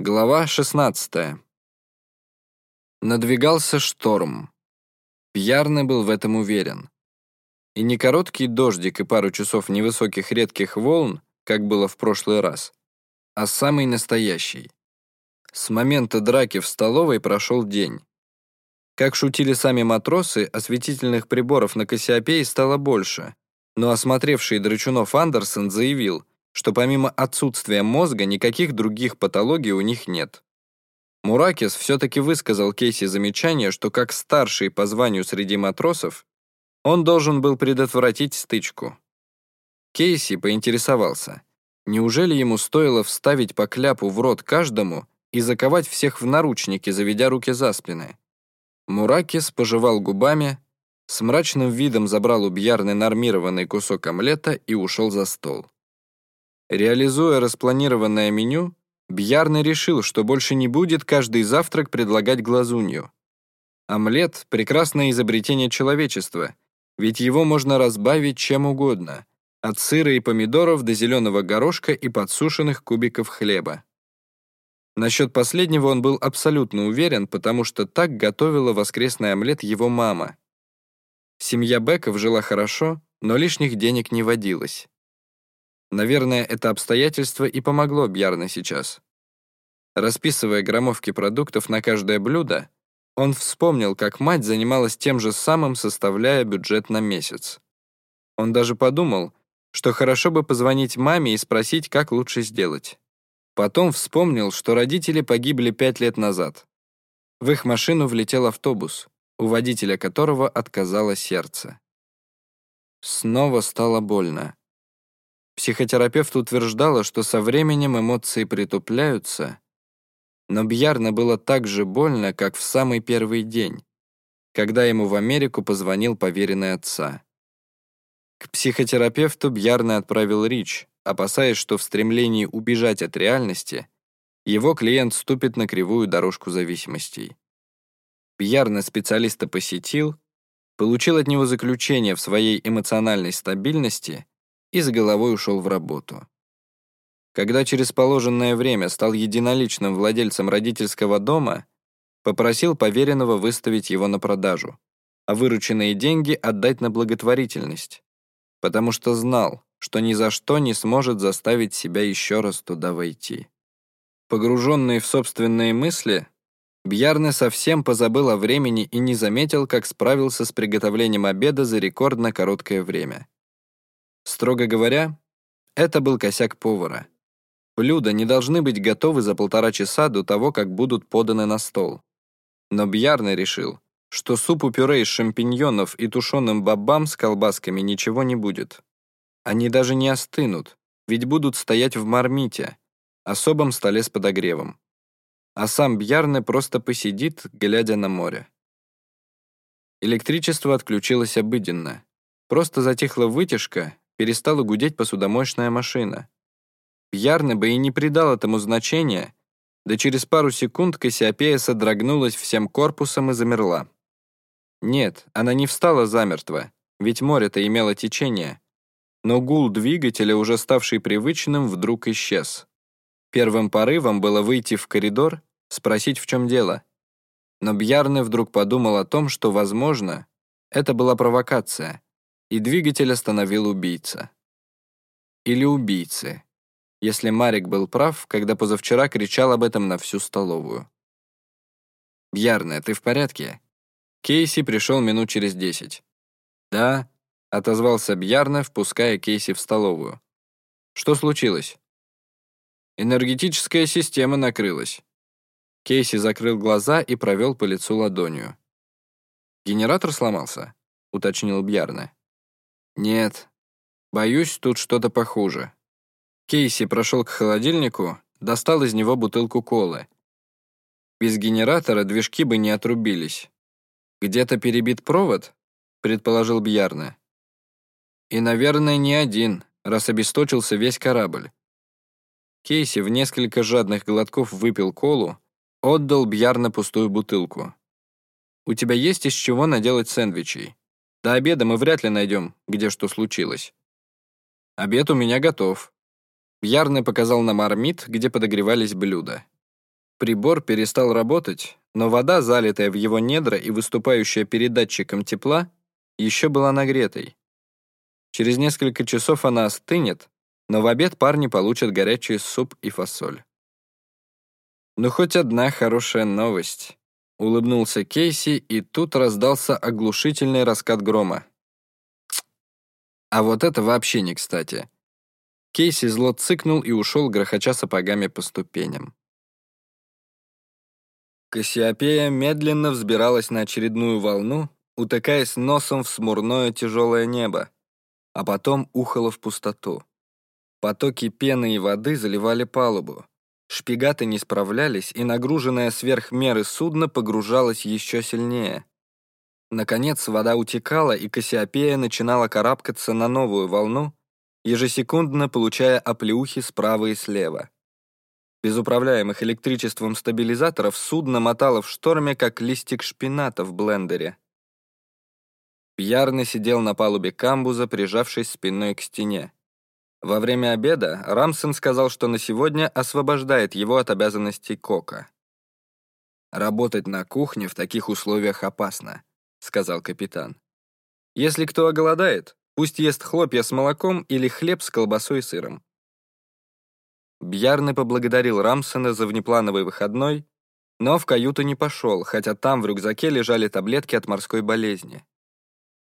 Глава 16. Надвигался шторм. Пьярный был в этом уверен. И не короткий дождик и пару часов невысоких редких волн, как было в прошлый раз, а самый настоящий. С момента драки в столовой прошел день. Как шутили сами матросы, осветительных приборов на Кассиопее стало больше, но осмотревший Драчунов Андерсон заявил, что помимо отсутствия мозга никаких других патологий у них нет. Муракис все-таки высказал Кейси замечание, что как старший по званию среди матросов, он должен был предотвратить стычку. Кейси поинтересовался, неужели ему стоило вставить по кляпу в рот каждому и заковать всех в наручники, заведя руки за спины. Муракис пожевал губами, с мрачным видом забрал у Бьярны нормированный кусок омлета и ушел за стол. Реализуя распланированное меню, Бьярный решил, что больше не будет каждый завтрак предлагать глазунью. Омлет — прекрасное изобретение человечества, ведь его можно разбавить чем угодно, от сыра и помидоров до зеленого горошка и подсушенных кубиков хлеба. Насчет последнего он был абсолютно уверен, потому что так готовила воскресный омлет его мама. Семья Беков жила хорошо, но лишних денег не водилось. Наверное, это обстоятельство и помогло Бьярне сейчас. Расписывая граммовки продуктов на каждое блюдо, он вспомнил, как мать занималась тем же самым, составляя бюджет на месяц. Он даже подумал, что хорошо бы позвонить маме и спросить, как лучше сделать. Потом вспомнил, что родители погибли пять лет назад. В их машину влетел автобус, у водителя которого отказало сердце. Снова стало больно. Психотерапевт утверждала, что со временем эмоции притупляются, но Бьярна было так же больно, как в самый первый день, когда ему в Америку позвонил поверенный отца. К психотерапевту Бьярна отправил Рич, опасаясь, что в стремлении убежать от реальности его клиент ступит на кривую дорожку зависимостей. Бьярна специалиста посетил, получил от него заключение в своей эмоциональной стабильности и с головой ушел в работу. Когда через положенное время стал единоличным владельцем родительского дома, попросил поверенного выставить его на продажу, а вырученные деньги отдать на благотворительность, потому что знал, что ни за что не сможет заставить себя еще раз туда войти. Погруженный в собственные мысли, Бьярне совсем позабыл о времени и не заметил, как справился с приготовлением обеда за рекордно короткое время. Строго говоря, это был косяк повара. Блюда не должны быть готовы за полтора часа до того, как будут поданы на стол. Но Бьярне решил, что супу-пюре из шампиньонов и тушеным бобам с колбасками ничего не будет. Они даже не остынут, ведь будут стоять в мармите, особом столе с подогревом. А сам Бьярне просто посидит, глядя на море. Электричество отключилось обыденно. Просто затихла вытяжка, перестала гудеть посудомоечная машина. Пьярный бы и не придал этому значения, да через пару секунд Кассиопея содрогнулась всем корпусом и замерла. Нет, она не встала замертво, ведь море-то имело течение. Но гул двигателя, уже ставший привычным, вдруг исчез. Первым порывом было выйти в коридор, спросить, в чем дело. Но Бьярны вдруг подумал о том, что, возможно, это была провокация, и двигатель остановил убийца. Или убийцы, если Марик был прав, когда позавчера кричал об этом на всю столовую. «Бьярне, ты в порядке?» Кейси пришел минут через десять. «Да», — отозвался Бьярне, впуская Кейси в столовую. «Что случилось?» «Энергетическая система накрылась». Кейси закрыл глаза и провел по лицу ладонью. «Генератор сломался?» — уточнил Бьярне. «Нет. Боюсь, тут что-то похуже». Кейси прошел к холодильнику, достал из него бутылку колы. Без генератора движки бы не отрубились. «Где-то перебит провод?» — предположил Бьярне. «И, наверное, не один, раз обесточился весь корабль». Кейси в несколько жадных глотков выпил колу, отдал Бьярне пустую бутылку. «У тебя есть из чего наделать сэндвичей?» До обеда мы вряд ли найдем, где что случилось. Обед у меня готов. Бьярный показал на мармит, где подогревались блюда. Прибор перестал работать, но вода, залитая в его недра и выступающая передатчиком тепла, еще была нагретой. Через несколько часов она остынет, но в обед парни получат горячий суп и фасоль. «Ну, хоть одна хорошая новость», — улыбнулся Кейси, и тут раздался оглушительный раскат грома. А вот это вообще не кстати. Кейси зло цыкнул и ушел, грохоча сапогами по ступеням. Кассиопея медленно взбиралась на очередную волну, утыкаясь носом в смурное тяжелое небо, а потом ухала в пустоту. Потоки пены и воды заливали палубу. Шпигаты не справлялись, и нагруженное сверх меры судно погружалось еще сильнее. Наконец вода утекала, и Кассиопея начинала карабкаться на новую волну, ежесекундно получая оплеухи справа и слева. Без управляемых электричеством стабилизаторов судно мотало в шторме, как листик шпината в блендере. Пьярный сидел на палубе камбуза, прижавшись спиной к стене. Во время обеда Рамсон сказал, что на сегодня освобождает его от обязанностей кока. «Работать на кухне в таких условиях опасно», — сказал капитан. «Если кто оголодает, пусть ест хлопья с молоком или хлеб с колбасой и сыром. Бьярны поблагодарил Рамсона за внеплановый выходной, но в каюту не пошел, хотя там в рюкзаке лежали таблетки от морской болезни.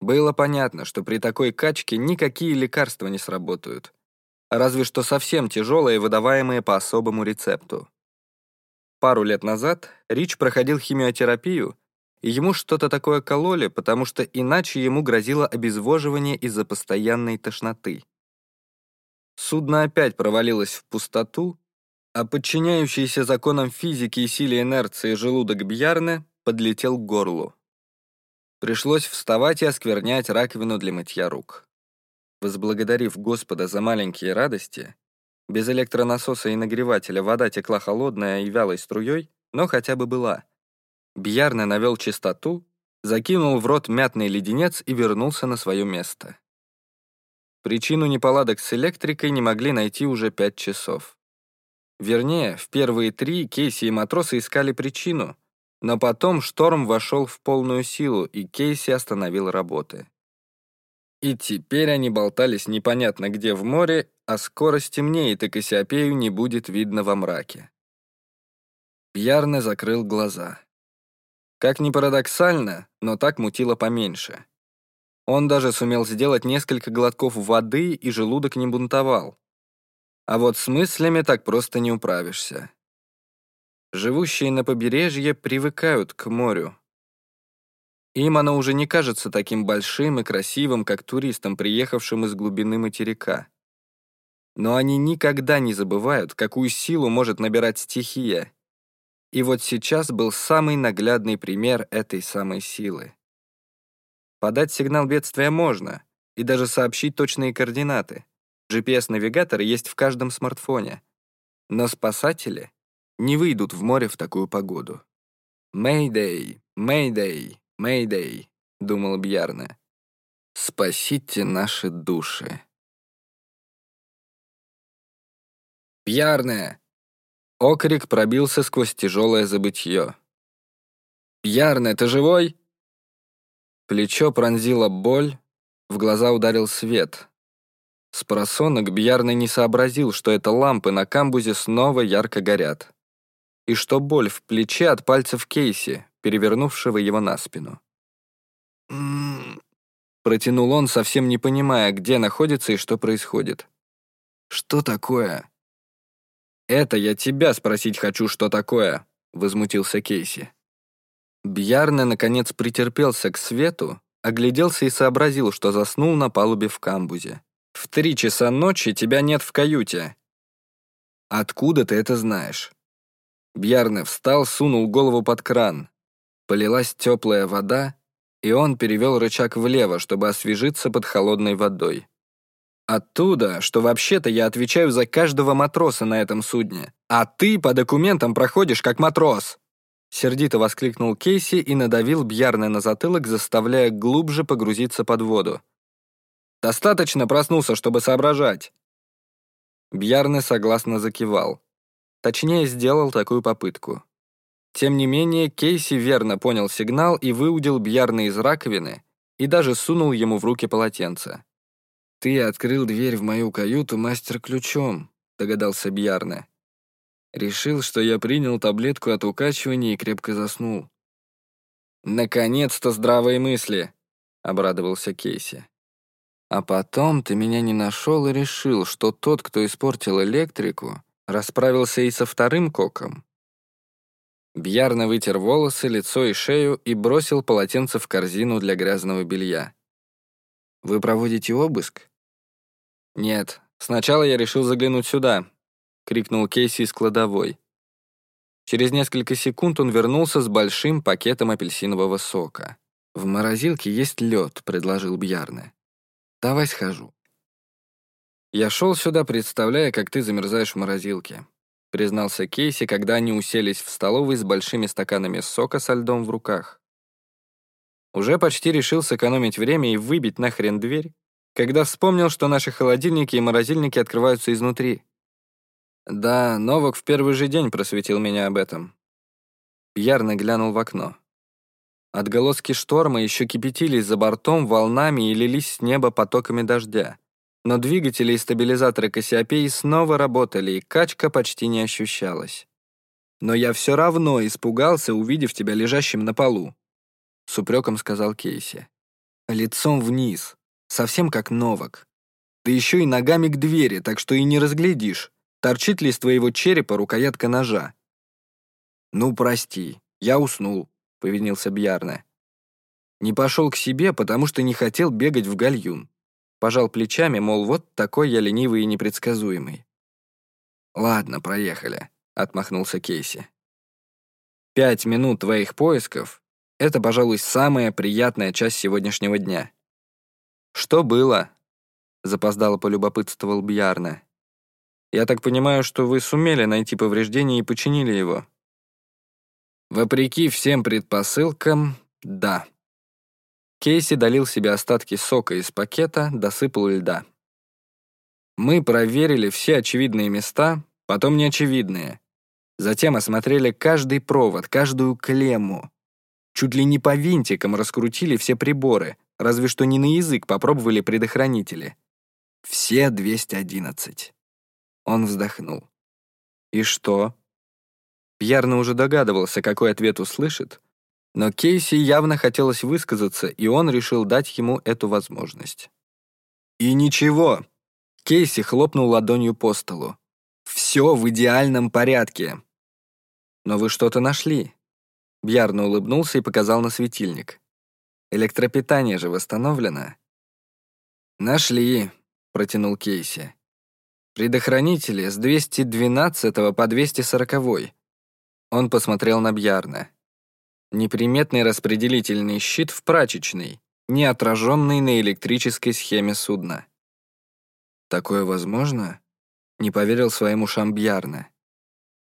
Было понятно, что при такой качке никакие лекарства не сработают, разве что совсем тяжелые, выдаваемые по особому рецепту. Пару лет назад Рич проходил химиотерапию, и ему что-то такое кололи, потому что иначе ему грозило обезвоживание из-за постоянной тошноты. Судно опять провалилось в пустоту, а подчиняющийся законам физики и силе инерции желудок Бьярне подлетел к горлу. Пришлось вставать и осквернять раковину для мытья рук. Возблагодарив Господа за маленькие радости, без электронасоса и нагревателя вода текла холодная и вялой струей, но хотя бы была. Бьярне навел чистоту, закинул в рот мятный леденец и вернулся на свое место. Причину неполадок с электрикой не могли найти уже пять часов. Вернее, в первые три Кейси и матросы искали причину, но потом шторм вошел в полную силу, и Кейси остановил работы. И теперь они болтались непонятно где в море, а скоро стемнеет, и Кассиопею не будет видно во мраке. Пьярне закрыл глаза. Как ни парадоксально, но так мутило поменьше. Он даже сумел сделать несколько глотков воды, и желудок не бунтовал. А вот с мыслями так просто не управишься. Живущие на побережье привыкают к морю. Им оно уже не кажется таким большим и красивым, как туристам, приехавшим из глубины материка. Но они никогда не забывают, какую силу может набирать стихия. И вот сейчас был самый наглядный пример этой самой силы. Подать сигнал бедствия можно, и даже сообщить точные координаты. GPS-навигаторы есть в каждом смартфоне. Но спасатели не выйдут в море в такую погоду. «Мэйдэй, Мэйдэй, Мэйдэй», — думал Бьярне. «Спасите наши души». «Бьярне!» Окрик пробился сквозь тяжелое забытье. «Бьярне, ты живой?» Плечо пронзила боль, в глаза ударил свет. С просонок Бьярный не сообразил, что это лампы на камбузе снова ярко горят. И что боль в плече от пальцев Кейси, перевернувшего его на спину. «М-м-м», протянул он, совсем не понимая, где находится и что происходит. «Что такое?» «Это я тебя спросить хочу, что такое», — возмутился Кейси. Бьярне, наконец, претерпелся к свету, огляделся и сообразил, что заснул на палубе в камбузе. «В три часа ночи тебя нет в каюте». «Откуда ты это знаешь?» Бьярне встал, сунул голову под кран. Полилась теплая вода, и он перевел рычаг влево, чтобы освежиться под холодной водой. Оттуда, что вообще-то я отвечаю за каждого матроса на этом судне, а ты по документам проходишь как матрос. Сердито воскликнул Кейси и надавил Бьярне на затылок, заставляя глубже погрузиться под воду. «Достаточно проснулся, чтобы соображать». Бьярне согласно закивал. Точнее, сделал такую попытку. Тем не менее, Кейси верно понял сигнал и выудил Бьярна из раковины и даже сунул ему в руки полотенце. «Ты открыл дверь в мою каюту мастер-ключом», — догадался Бьярне. Решил, что я принял таблетку от укачивания и крепко заснул. «Наконец-то здравые мысли!» — обрадовался Кейси. «А потом ты меня не нашел и решил, что тот, кто испортил электрику, расправился и со вторым коком». Бьярна вытер волосы, лицо и шею и бросил полотенце в корзину для грязного белья. «Вы проводите обыск?» «Нет, сначала я решил заглянуть сюда», — крикнул Кейси из кладовой. Через несколько секунд он вернулся с большим пакетом апельсинового сока. «В морозилке есть лед», — предложил Бьярне. «Давай схожу». Я шел сюда, представляя, как ты замерзаешь в морозилке признался Кейси, когда они уселись в столовой с большими стаканами сока со льдом в руках. Уже почти решил сэкономить время и выбить нахрен дверь, когда вспомнил, что наши холодильники и морозильники открываются изнутри. Да, Новак в первый же день просветил меня об этом. Ярно глянул в окно. Отголоски шторма еще кипятились за бортом волнами и лились с неба потоками дождя но двигатели и стабилизаторы Кассиопеи снова работали, и качка почти не ощущалась. «Но я все равно испугался, увидев тебя лежащим на полу», — с упреком сказал Кейси. «Лицом вниз, совсем как Новак. Да еще и ногами к двери, так что и не разглядишь, торчит ли из твоего черепа рукоятка ножа». «Ну, прости, я уснул», — повинился Бьярне. «Не пошел к себе, потому что не хотел бегать в гальюн. Пожал плечами, мол, вот такой я ленивый и непредсказуемый. «Ладно, проехали», — отмахнулся Кейси. «Пять минут твоих поисков — это, пожалуй, самая приятная часть сегодняшнего дня». «Что было?» — запоздало полюбопытствовал Бьярна. «Я так понимаю, что вы сумели найти повреждение и починили его?» «Вопреки всем предпосылкам, да», Кейси долил себе остатки сока из пакета, досыпал льда. Мы проверили все очевидные места, потом неочевидные. Затем осмотрели каждый провод, каждую клемму. Чуть ли не по винтикам раскрутили все приборы, разве что не на язык попробовали предохранители. Все 211. Он вздохнул. «И что?» Пьярно уже догадывался, какой ответ услышит, но Кейси явно хотелось высказаться, и он решил дать ему эту возможность. «И ничего!» Кейси хлопнул ладонью по столу. «Все в идеальном порядке!» «Но вы что-то нашли?» Бьярно улыбнулся и показал на светильник. «Электропитание же восстановлено?» «Нашли», — протянул Кейси. «Предохранители с 212 по 240 Он посмотрел на Бьярна. Неприметный распределительный щит в прачечной, не отраженный на электрической схеме судна. «Такое возможно?» — не поверил своему ушам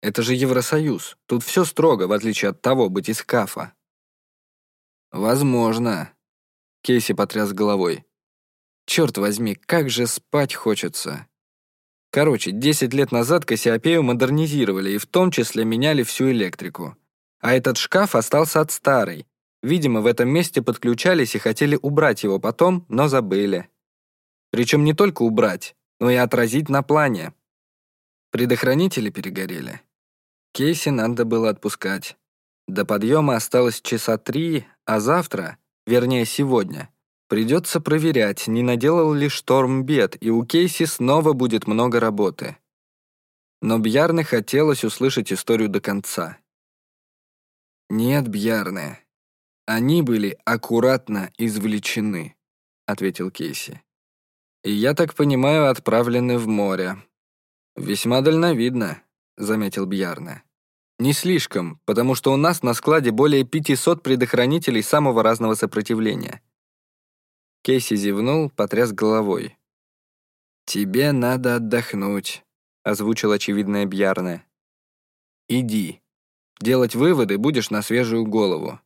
«Это же Евросоюз, тут все строго, в отличие от того, быть из КАФа». «Возможно», — Кейси потряс головой. «Черт возьми, как же спать хочется!» Короче, 10 лет назад Кассиопею модернизировали и в том числе меняли всю электрику. А этот шкаф остался от старой. Видимо, в этом месте подключались и хотели убрать его потом, но забыли. Причем не только убрать, но и отразить на плане. Предохранители перегорели. Кейси надо было отпускать. До подъема осталось часа три, а завтра, вернее сегодня, придется проверять, не наделал ли шторм бед, и у Кейси снова будет много работы. Но Бьярне хотелось услышать историю до конца. «Нет, Бьярне, они были аккуратно извлечены», — ответил Кейси. «И я так понимаю, отправлены в море». «Весьма дальновидно», — заметил Бьярне. «Не слишком, потому что у нас на складе более 500 предохранителей самого разного сопротивления». Кейси зевнул, потряс головой. «Тебе надо отдохнуть», — озвучил очевидное Бьярне. «Иди». Делать выводы будешь на свежую голову.